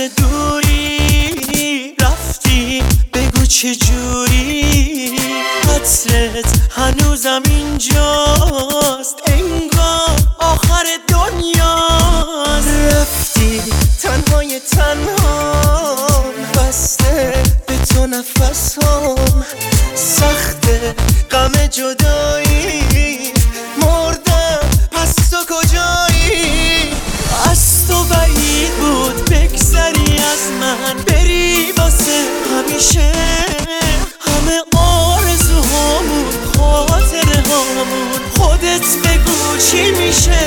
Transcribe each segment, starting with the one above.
واسه دوری رفتی؟ بگو چجوری قطرت هنوزم اینجاست. انگار آخر دنیاست. رفتی تنهای تنها بسته به تو نفسم سخته غم جدایی. واسه همیشه. همه آرزوهامون خاطره هامون. خودت بگو چی میشه.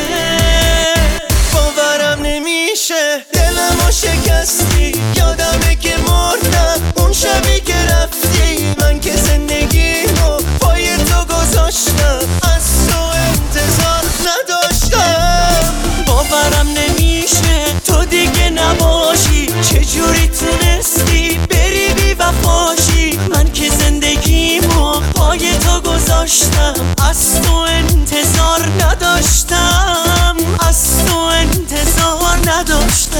باورم نمیشه. دلمو شکستی. یادمه که مردم. اون شبی که رفتی تو گذاشتم از تو انتظار نداشتم. از تو انتظار نداشتم.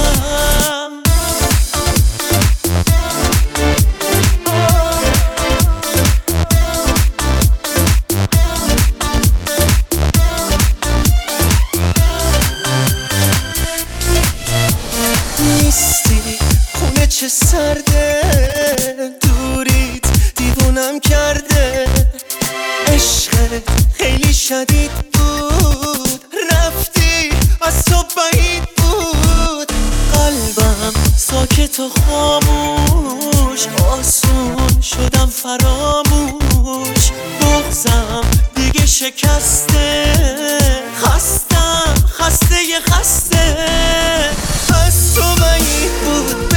نیستی؟ خونه چه سرده؟ دوریت دیوونم کرده؟ خیلی شدید بود. رفتی از تو بعید بود. قلبم ساکت و خاموش. آسون شدم فراموش. بغزم دیگه شکسته. خستم خسته خسته. از تو بعید بود.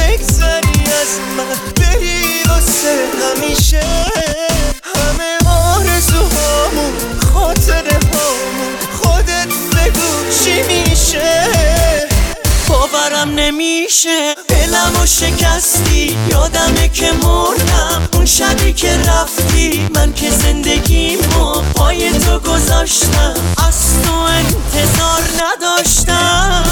باورم نمیشه دلمو شکستی یادمه که مردم. اون شبی که رفتی من که زندگیمو پای تو گذاشتم. از تو انتظار نداشتم.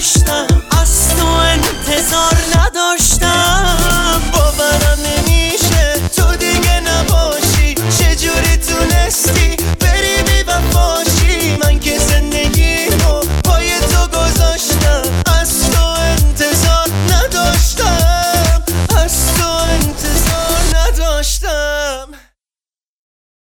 زندگیمو